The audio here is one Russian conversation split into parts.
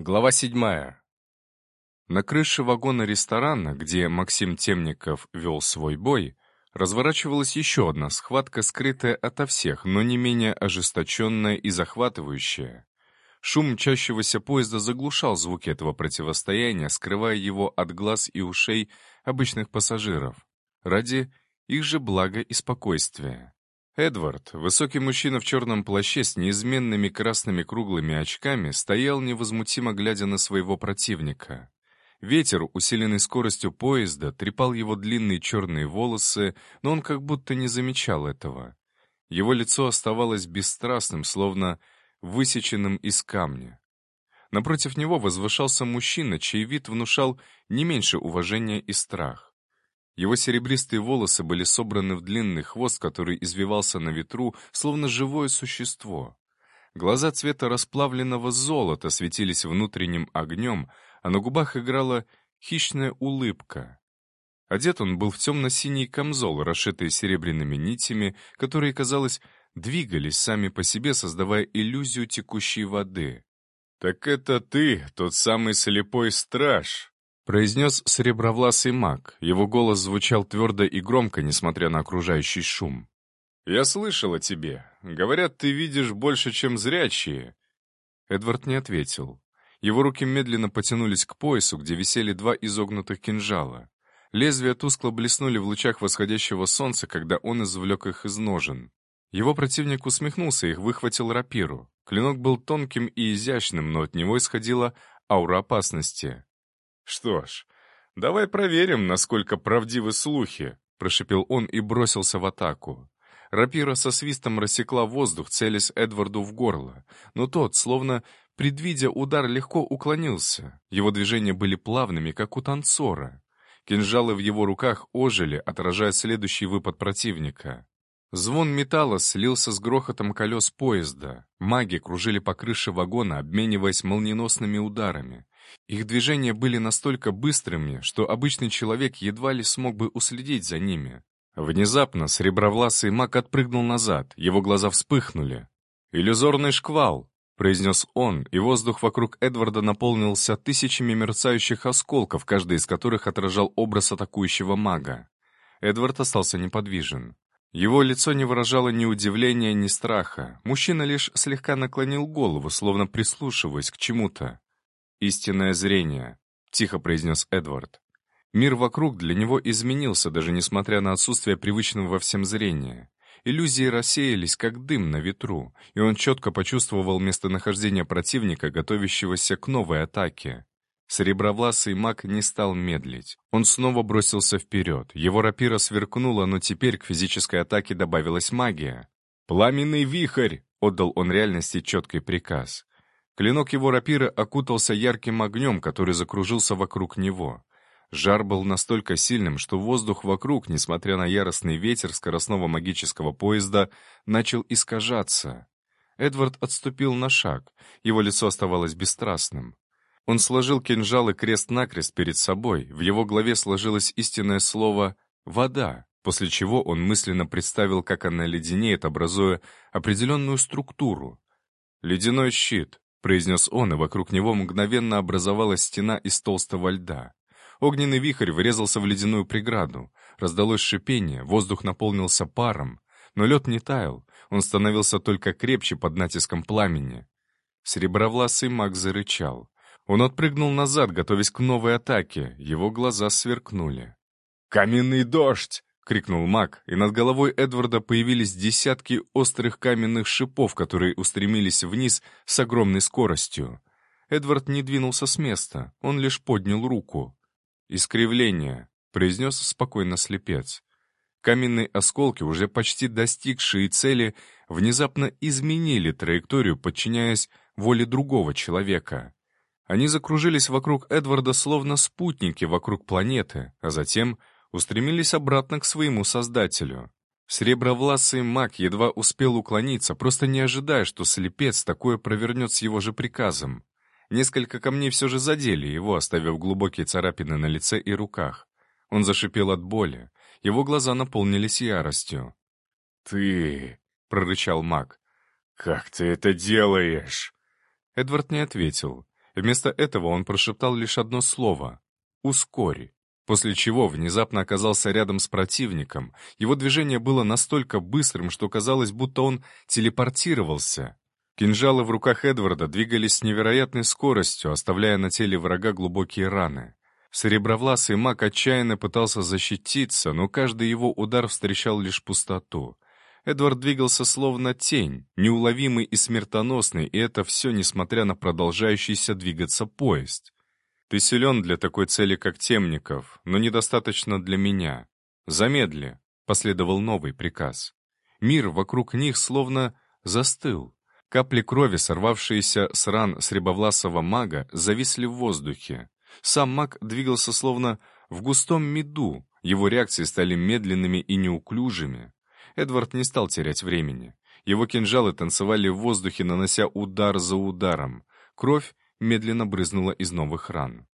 Глава седьмая. На крыше вагона ресторана, где Максим Темников вел свой бой, разворачивалась еще одна схватка, скрытая ото всех, но не менее ожесточенная и захватывающая. Шум мчащегося поезда заглушал звуки этого противостояния, скрывая его от глаз и ушей обычных пассажиров, ради их же блага и спокойствия. Эдвард, высокий мужчина в черном плаще с неизменными красными круглыми очками, стоял невозмутимо глядя на своего противника. Ветер, усиленный скоростью поезда, трепал его длинные черные волосы, но он как будто не замечал этого. Его лицо оставалось бесстрастным, словно высеченным из камня. Напротив него возвышался мужчина, чей вид внушал не меньше уважения и страх. Его серебристые волосы были собраны в длинный хвост, который извивался на ветру, словно живое существо. Глаза цвета расплавленного золота светились внутренним огнем, а на губах играла хищная улыбка. Одет он был в темно-синий камзол, расшитый серебряными нитями, которые, казалось, двигались сами по себе, создавая иллюзию текущей воды. «Так это ты, тот самый слепой страж!» Произнес сребровласый маг. Его голос звучал твердо и громко, несмотря на окружающий шум. «Я слышал о тебе. Говорят, ты видишь больше, чем зрячие». Эдвард не ответил. Его руки медленно потянулись к поясу, где висели два изогнутых кинжала. Лезвия тускло блеснули в лучах восходящего солнца, когда он извлек их из ножен. Его противник усмехнулся и выхватил рапиру. Клинок был тонким и изящным, но от него исходила аура опасности. «Что ж, давай проверим, насколько правдивы слухи», — прошепел он и бросился в атаку. Рапира со свистом рассекла воздух, целясь Эдварду в горло, но тот, словно предвидя удар, легко уклонился. Его движения были плавными, как у танцора. Кинжалы в его руках ожили, отражая следующий выпад противника. Звон металла слился с грохотом колес поезда. Маги кружили по крыше вагона, обмениваясь молниеносными ударами. Их движения были настолько быстрыми, что обычный человек едва ли смог бы уследить за ними. Внезапно сребровласый маг отпрыгнул назад, его глаза вспыхнули. «Иллюзорный шквал!» — произнес он, и воздух вокруг Эдварда наполнился тысячами мерцающих осколков, каждый из которых отражал образ атакующего мага. Эдвард остался неподвижен. Его лицо не выражало ни удивления, ни страха. Мужчина лишь слегка наклонил голову, словно прислушиваясь к чему-то. «Истинное зрение», — тихо произнес Эдвард. Мир вокруг для него изменился, даже несмотря на отсутствие привычного во всем зрения. Иллюзии рассеялись, как дым на ветру, и он четко почувствовал местонахождение противника, готовящегося к новой атаке. Серебровласый маг не стал медлить. Он снова бросился вперед. Его рапира сверкнула, но теперь к физической атаке добавилась магия. «Пламенный вихрь!» — отдал он реальности четкий приказ. Клинок его рапира окутался ярким огнем, который закружился вокруг него. Жар был настолько сильным, что воздух вокруг, несмотря на яростный ветер скоростного магического поезда, начал искажаться. Эдвард отступил на шаг, его лицо оставалось бесстрастным. Он сложил кинжал и крест-накрест перед собой, в его голове сложилось истинное слово «вода», после чего он мысленно представил, как она леденеет, образуя определенную структуру. «Ледяной щит», — произнес он, и вокруг него мгновенно образовалась стена из толстого льда. Огненный вихрь врезался в ледяную преграду. Раздалось шипение, воздух наполнился паром. Но лед не таял, он становился только крепче под натиском пламени. Серебровласый маг зарычал. Он отпрыгнул назад, готовясь к новой атаке. Его глаза сверкнули. «Каменный дождь!» — крикнул маг, и над головой Эдварда появились десятки острых каменных шипов, которые устремились вниз с огромной скоростью. Эдвард не двинулся с места, он лишь поднял руку. «Искривление», — произнес спокойно слепец. Каменные осколки, уже почти достигшие цели, внезапно изменили траекторию, подчиняясь воле другого человека. Они закружились вокруг Эдварда словно спутники вокруг планеты, а затем устремились обратно к своему создателю. Сребровласый маг едва успел уклониться, просто не ожидая, что слепец такое провернет с его же приказом. Несколько камней все же задели его, оставив глубокие царапины на лице и руках. Он зашипел от боли. Его глаза наполнились яростью. «Ты...» — прорычал маг. «Как ты это делаешь?» Эдвард не ответил. Вместо этого он прошептал лишь одно слово — «ускори», после чего внезапно оказался рядом с противником. Его движение было настолько быстрым, что казалось, будто он телепортировался. Кинжалы в руках Эдварда двигались с невероятной скоростью, оставляя на теле врага глубокие раны. Серебровласый маг отчаянно пытался защититься, но каждый его удар встречал лишь пустоту. Эдвард двигался словно тень, неуловимый и смертоносный, и это все несмотря на продолжающийся двигаться поезд. «Ты силен для такой цели, как Темников, но недостаточно для меня. Замедли», — последовал новый приказ. Мир вокруг них словно застыл. Капли крови, сорвавшиеся с ран сребовласого мага, зависли в воздухе. Сам маг двигался словно в густом меду, его реакции стали медленными и неуклюжими. Эдвард не стал терять времени. Его кинжалы танцевали в воздухе, нанося удар за ударом. Кровь медленно брызнула из новых ран.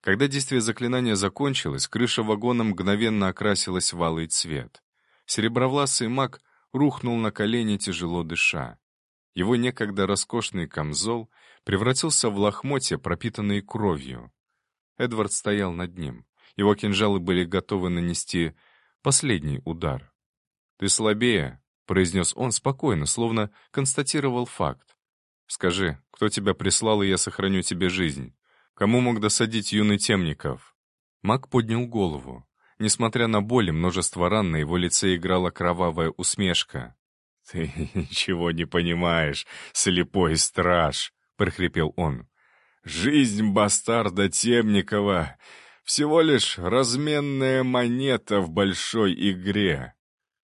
Когда действие заклинания закончилось, крыша вагона мгновенно окрасилась в алый цвет. Серебровласый маг рухнул на колени, тяжело дыша. Его некогда роскошный камзол превратился в лохмотья, пропитанные кровью. Эдвард стоял над ним. Его кинжалы были готовы нанести последний удар. «Ты слабее», — произнес он спокойно, словно констатировал факт. «Скажи, кто тебя прислал, и я сохраню тебе жизнь? Кому мог досадить юный Темников?» Маг поднял голову. Несмотря на боль и множество ран, на его лице играла кровавая усмешка. «Ты ничего не понимаешь, слепой страж!» — прохрипел он. «Жизнь бастарда Темникова — всего лишь разменная монета в большой игре.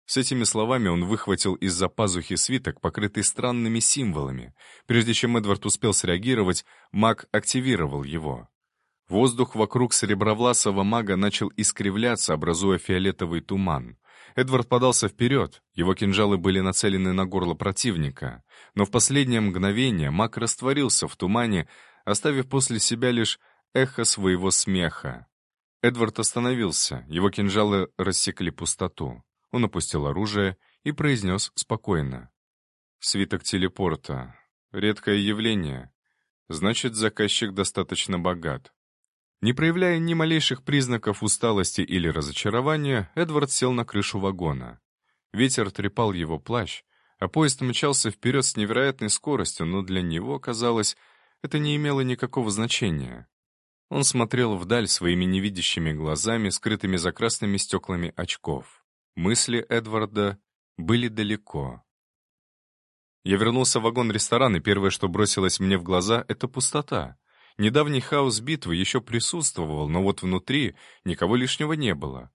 С этими словами он выхватил из-за пазухи свиток, покрытый странными символами. Прежде чем Эдвард успел среагировать, маг активировал его. Воздух вокруг серебровласого мага начал искривляться, образуя фиолетовый туман. Эдвард подался вперед, его кинжалы были нацелены на горло противника. Но в последнее мгновение маг растворился в тумане, оставив после себя лишь эхо своего смеха. Эдвард остановился, его кинжалы рассекли пустоту. Он опустил оружие и произнес спокойно. «Свиток телепорта. Редкое явление. Значит, заказчик достаточно богат». Не проявляя ни малейших признаков усталости или разочарования, Эдвард сел на крышу вагона. Ветер трепал его плащ, а поезд мчался вперед с невероятной скоростью, но для него, казалось, это не имело никакого значения. Он смотрел вдаль своими невидящими глазами, скрытыми за красными стеклами очков. Мысли Эдварда были далеко. Я вернулся в вагон-ресторан, и первое, что бросилось мне в глаза, — это пустота. Недавний хаос битвы еще присутствовал, но вот внутри никого лишнего не было.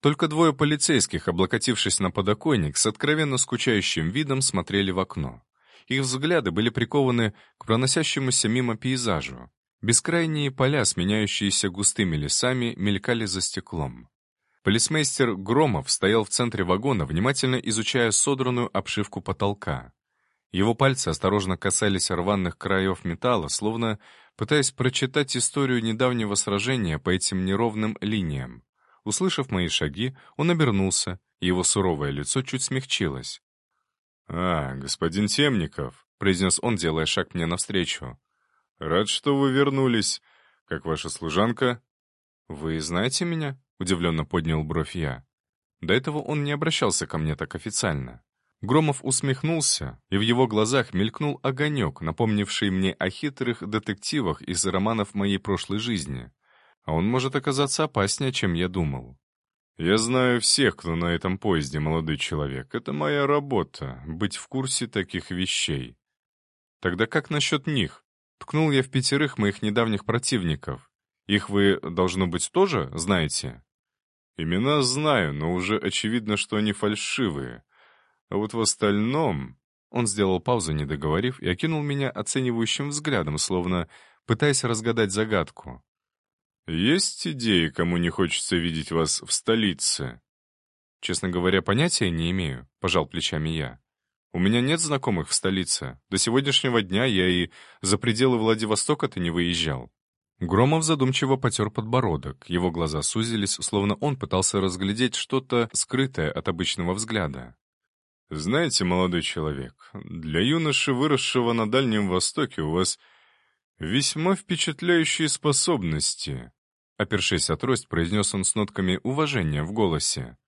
Только двое полицейских, облокотившись на подоконник, с откровенно скучающим видом смотрели в окно. Их взгляды были прикованы к проносящемуся мимо пейзажу. Бескрайние поля, сменяющиеся густыми лесами, мелькали за стеклом. Полицмейстер Громов стоял в центре вагона, внимательно изучая содранную обшивку потолка. Его пальцы осторожно касались рваных краев металла, словно пытаясь прочитать историю недавнего сражения по этим неровным линиям. Услышав мои шаги, он обернулся, и его суровое лицо чуть смягчилось. «А, господин Темников», — произнес он, делая шаг мне навстречу. «Рад, что вы вернулись. Как ваша служанка?» «Вы знаете меня?» Удивленно поднял бровь я. До этого он не обращался ко мне так официально. Громов усмехнулся, и в его глазах мелькнул огонек, напомнивший мне о хитрых детективах из романов моей прошлой жизни. А он может оказаться опаснее, чем я думал. «Я знаю всех, кто на этом поезде, молодой человек. Это моя работа — быть в курсе таких вещей». «Тогда как насчет них?» Ткнул я в пятерых моих недавних противников. «Их вы, должно быть, тоже знаете?» Имена знаю, но уже очевидно, что они фальшивые. А вот в остальном...» Он сделал паузу, не договорив, и окинул меня оценивающим взглядом, словно пытаясь разгадать загадку. «Есть идеи, кому не хочется видеть вас в столице?» «Честно говоря, понятия не имею», — пожал плечами я. «У меня нет знакомых в столице. До сегодняшнего дня я и за пределы Владивостока-то не выезжал. Громов задумчиво потер подбородок, его глаза сузились, словно он пытался разглядеть что-то скрытое от обычного взгляда. «Знаете, молодой человек, для юноши, выросшего на Дальнем Востоке, у вас «Весьма впечатляющие способности», — опершись от трость, произнес он с нотками уважения в голосе.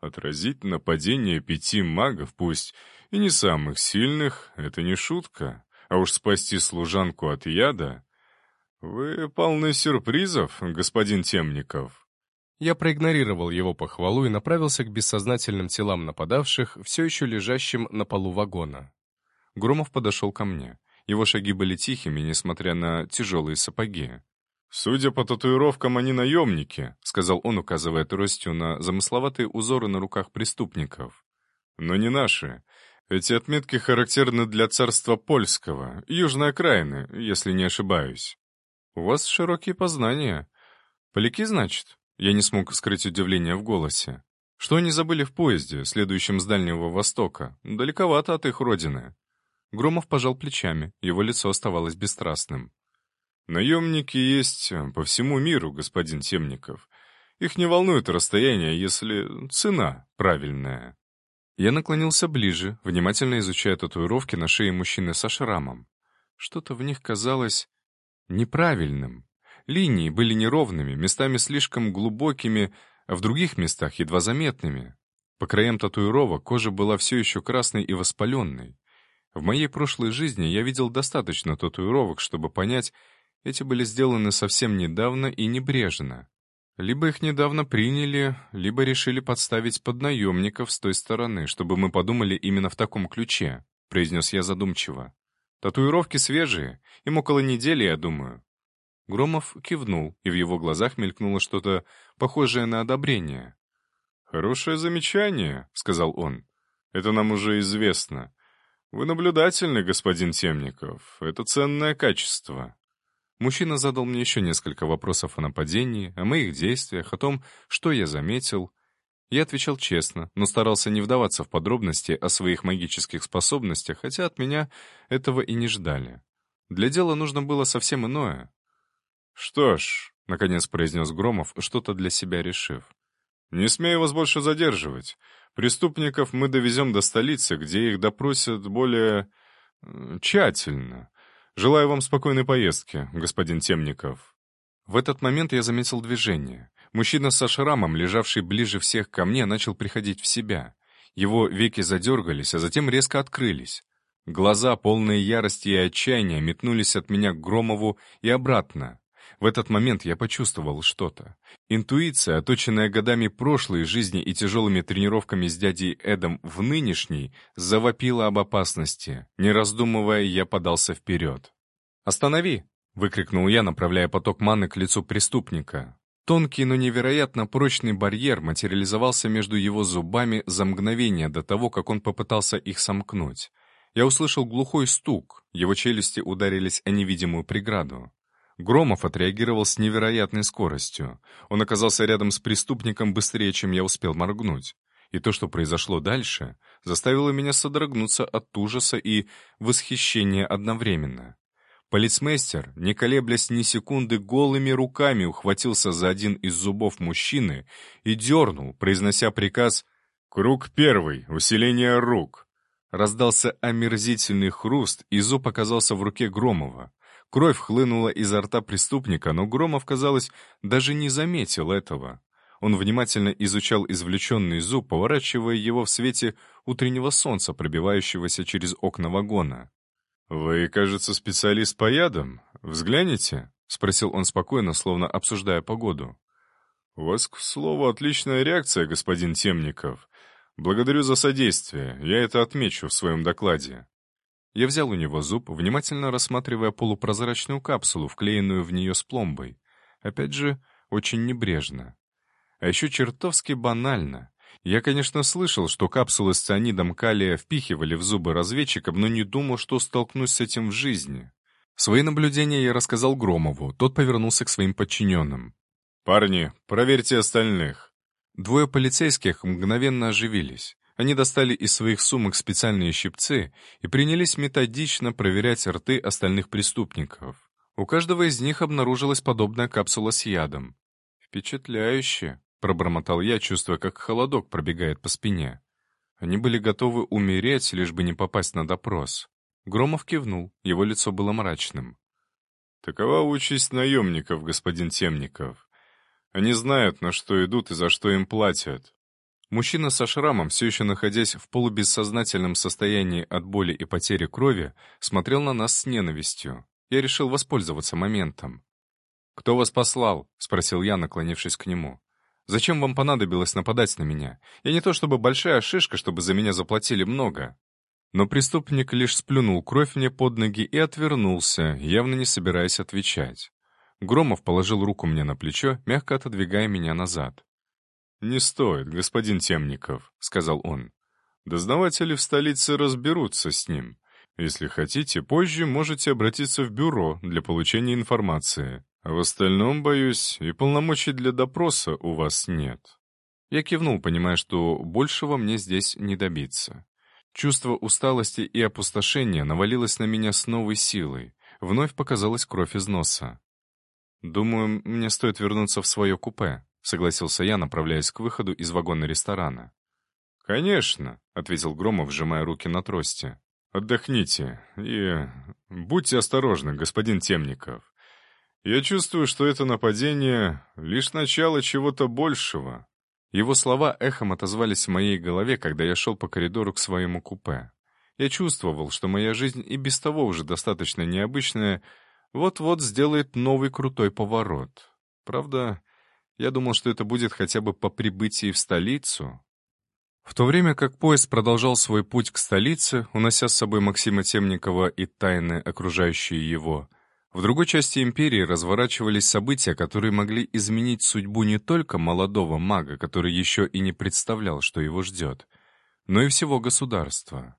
«Отразить нападение пяти магов, пусть и не самых сильных, это не шутка, а уж спасти служанку от яда...» «Вы полны сюрпризов, господин Темников». Я проигнорировал его похвалу и направился к бессознательным телам нападавших, все еще лежащим на полу вагона. Громов подошел ко мне. Его шаги были тихими, несмотря на тяжелые сапоги. «Судя по татуировкам, они наемники», — сказал он, указывая тростью на замысловатые узоры на руках преступников. «Но не наши. Эти отметки характерны для царства польского, южной окраины, если не ошибаюсь». «У вас широкие познания. Поляки, значит?» Я не смог скрыть удивление в голосе. «Что они забыли в поезде, следующем с Дальнего Востока? Далековато от их родины». Громов пожал плечами, его лицо оставалось бесстрастным. «Наемники есть по всему миру, господин Темников. Их не волнует расстояние, если цена правильная». Я наклонился ближе, внимательно изучая татуировки на шее мужчины со шрамом. Что-то в них казалось неправильным. Линии были неровными, местами слишком глубокими, а в других местах едва заметными. По краям татуировок кожа была все еще красной и воспаленной. В моей прошлой жизни я видел достаточно татуировок, чтобы понять, эти были сделаны совсем недавно и небрежно. Либо их недавно приняли, либо решили подставить под наемников с той стороны, чтобы мы подумали именно в таком ключе, произнес я задумчиво. Татуировки свежие, им около недели, я думаю. Громов кивнул, и в его глазах мелькнуло что-то похожее на одобрение. «Хорошее замечание», — сказал он. «Это нам уже известно. Вы наблюдательный, господин Темников. Это ценное качество». Мужчина задал мне еще несколько вопросов о нападении, о моих действиях, о том, что я заметил. Я отвечал честно, но старался не вдаваться в подробности о своих магических способностях, хотя от меня этого и не ждали. Для дела нужно было совсем иное. «Что ж», — наконец произнес Громов, что-то для себя решив. «Не смею вас больше задерживать. Преступников мы довезем до столицы, где их допросят более... тщательно. Желаю вам спокойной поездки, господин Темников». В этот момент я заметил движение. Мужчина со шрамом, лежавший ближе всех ко мне, начал приходить в себя. Его веки задергались, а затем резко открылись. Глаза, полные ярости и отчаяния, метнулись от меня к Громову и обратно. В этот момент я почувствовал что-то. Интуиция, оточенная годами прошлой жизни и тяжелыми тренировками с дядей Эдом в нынешней, завопила об опасности. Не раздумывая, я подался вперед. «Останови!» — выкрикнул я, направляя поток маны к лицу преступника. Тонкий, но невероятно прочный барьер материализовался между его зубами за мгновение до того, как он попытался их сомкнуть. Я услышал глухой стук, его челюсти ударились о невидимую преграду. Громов отреагировал с невероятной скоростью. Он оказался рядом с преступником быстрее, чем я успел моргнуть. И то, что произошло дальше, заставило меня содрогнуться от ужаса и восхищения одновременно. Полицмейстер, не колеблясь ни секунды, голыми руками ухватился за один из зубов мужчины и дернул, произнося приказ «Круг первый, усиление рук». Раздался омерзительный хруст, и зуб оказался в руке Громова. Кровь хлынула изо рта преступника, но Громов, казалось, даже не заметил этого. Он внимательно изучал извлеченный зуб, поворачивая его в свете утреннего солнца, пробивающегося через окна вагона. «Вы, кажется, специалист по ядам. Взгляните?» — спросил он спокойно, словно обсуждая погоду. «У вас, к слову, отличная реакция, господин Темников. Благодарю за содействие, я это отмечу в своем докладе». Я взял у него зуб, внимательно рассматривая полупрозрачную капсулу, вклеенную в нее с пломбой. Опять же, очень небрежно. А еще чертовски банально. Я, конечно, слышал, что капсулы с цианидом калия впихивали в зубы разведчикам, но не думал, что столкнусь с этим в жизни. Свои наблюдения я рассказал Громову, тот повернулся к своим подчиненным. «Парни, проверьте остальных». Двое полицейских мгновенно оживились. Они достали из своих сумок специальные щипцы и принялись методично проверять рты остальных преступников. У каждого из них обнаружилась подобная капсула с ядом. «Впечатляюще», — пробормотал я, чувствуя, как холодок пробегает по спине. Они были готовы умереть, лишь бы не попасть на допрос. Громов кивнул, его лицо было мрачным. Такова участь наемников, господин Темников. Они знают, на что идут и за что им платят. Мужчина со шрамом, все еще находясь в полубессознательном состоянии от боли и потери крови, смотрел на нас с ненавистью. Я решил воспользоваться моментом. «Кто вас послал?» — спросил я, наклонившись к нему. «Зачем вам понадобилось нападать на меня? Я не то чтобы большая шишка, чтобы за меня заплатили много». Но преступник лишь сплюнул кровь мне под ноги и отвернулся, явно не собираясь отвечать. Громов положил руку мне на плечо, мягко отодвигая меня назад. «Не стоит, господин Темников», — сказал он. «Дознаватели в столице разберутся с ним. Если хотите, позже можете обратиться в бюро для получения информации. В остальном, боюсь, и полномочий для допроса у вас нет». Я кивнул, понимая, что большего мне здесь не добиться. Чувство усталости и опустошения навалилось на меня с новой силой. Вновь показалась кровь из носа. «Думаю, мне стоит вернуться в свое купе», — согласился я, направляясь к выходу из вагона ресторана. «Конечно», — ответил Громов, сжимая руки на трости. «Отдохните и будьте осторожны, господин Темников. Я чувствую, что это нападение — лишь начало чего-то большего». Его слова эхом отозвались в моей голове, когда я шел по коридору к своему купе. Я чувствовал, что моя жизнь и без того уже достаточно необычная, вот-вот сделает новый крутой поворот. Правда, я думал, что это будет хотя бы по прибытии в столицу. В то время как поезд продолжал свой путь к столице, унося с собой Максима Темникова и тайны, окружающие его, в другой части империи разворачивались события, которые могли изменить судьбу не только молодого мага, который еще и не представлял, что его ждет, но и всего государства.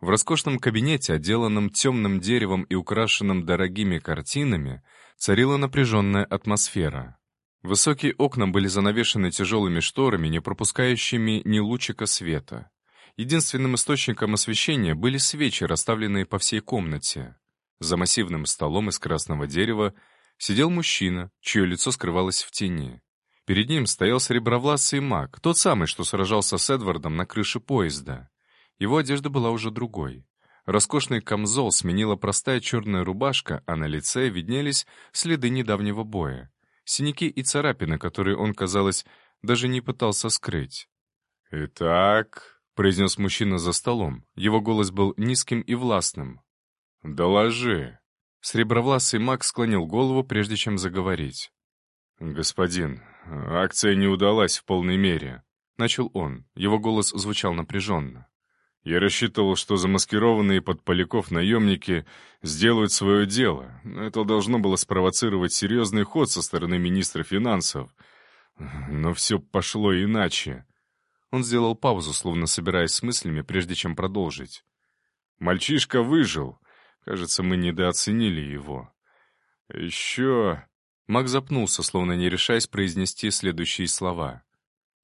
В роскошном кабинете, отделанном темным деревом и украшенном дорогими картинами, царила напряженная атмосфера. Высокие окна были занавешены тяжелыми шторами, не пропускающими ни лучика света. Единственным источником освещения были свечи, расставленные по всей комнате. За массивным столом из красного дерева сидел мужчина, чье лицо скрывалось в тени. Перед ним стоял сребровласый маг, тот самый, что сражался с Эдвардом на крыше поезда. Его одежда была уже другой. Роскошный камзол сменила простая черная рубашка, а на лице виднелись следы недавнего боя синяки и царапины, которые он, казалось, даже не пытался скрыть. «Итак», — произнес мужчина за столом, его голос был низким и властным. «Доложи». Сребровласый маг склонил голову, прежде чем заговорить. «Господин, акция не удалась в полной мере», — начал он. Его голос звучал напряженно. Я рассчитывал, что замаскированные под поляков наемники сделают свое дело. Это должно было спровоцировать серьезный ход со стороны министра финансов. Но все пошло иначе. Он сделал паузу, словно собираясь с мыслями, прежде чем продолжить. Мальчишка выжил. Кажется, мы недооценили его. Еще... Маг запнулся, словно не решаясь произнести следующие слова.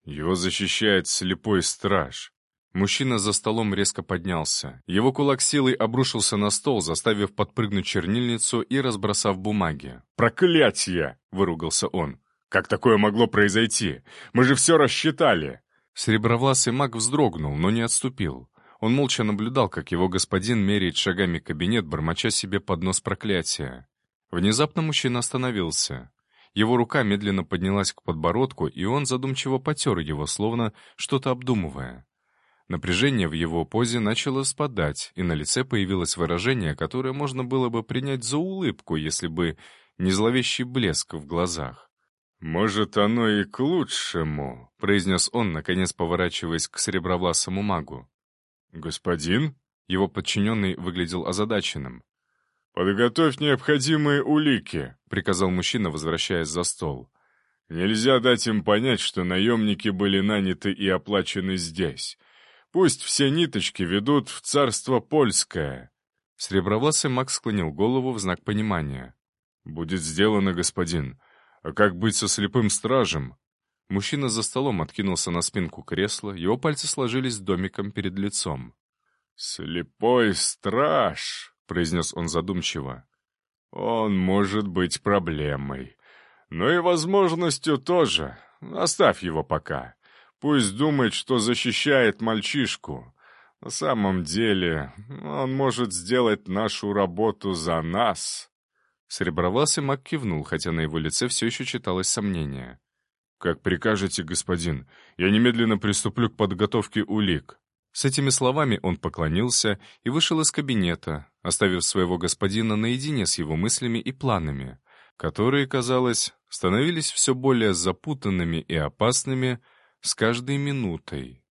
Его защищает слепой страж. Мужчина за столом резко поднялся. Его кулак силой обрушился на стол, заставив подпрыгнуть чернильницу и разбросав бумаги. «Проклятье!» — выругался он. «Как такое могло произойти? Мы же все рассчитали!» Сребровласый маг вздрогнул, но не отступил. Он молча наблюдал, как его господин меряет шагами кабинет, бормоча себе под нос проклятия. Внезапно мужчина остановился. Его рука медленно поднялась к подбородку, и он задумчиво потер его, словно что-то обдумывая. Напряжение в его позе начало спадать, и на лице появилось выражение, которое можно было бы принять за улыбку, если бы не зловещий блеск в глазах. «Может, оно и к лучшему», — произнес он, наконец поворачиваясь к серебровласому магу. «Господин?» — его подчиненный выглядел озадаченным. «Подготовь необходимые улики», — приказал мужчина, возвращаясь за стол. «Нельзя дать им понять, что наемники были наняты и оплачены здесь. Пусть все ниточки ведут в царство польское». Сребровласый маг склонил голову в знак понимания. «Будет сделано, господин. А как быть со слепым стражем?» Мужчина за столом откинулся на спинку кресла, его пальцы сложились домиком перед лицом. «Слепой страж», — произнес он задумчиво. «Он может быть проблемой. Но и возможностью тоже. Оставь его пока. Пусть думает, что защищает мальчишку. На самом деле, он может сделать нашу работу за нас». Сребровласый маг кивнул, хотя на его лице все еще читалось сомнение. «Как прикажете, господин, я немедленно приступлю к подготовке улик». С этими словами он поклонился и вышел из кабинета, оставив своего господина наедине с его мыслями и планами, которые, казалось, становились все более запутанными и опасными с каждой минутой.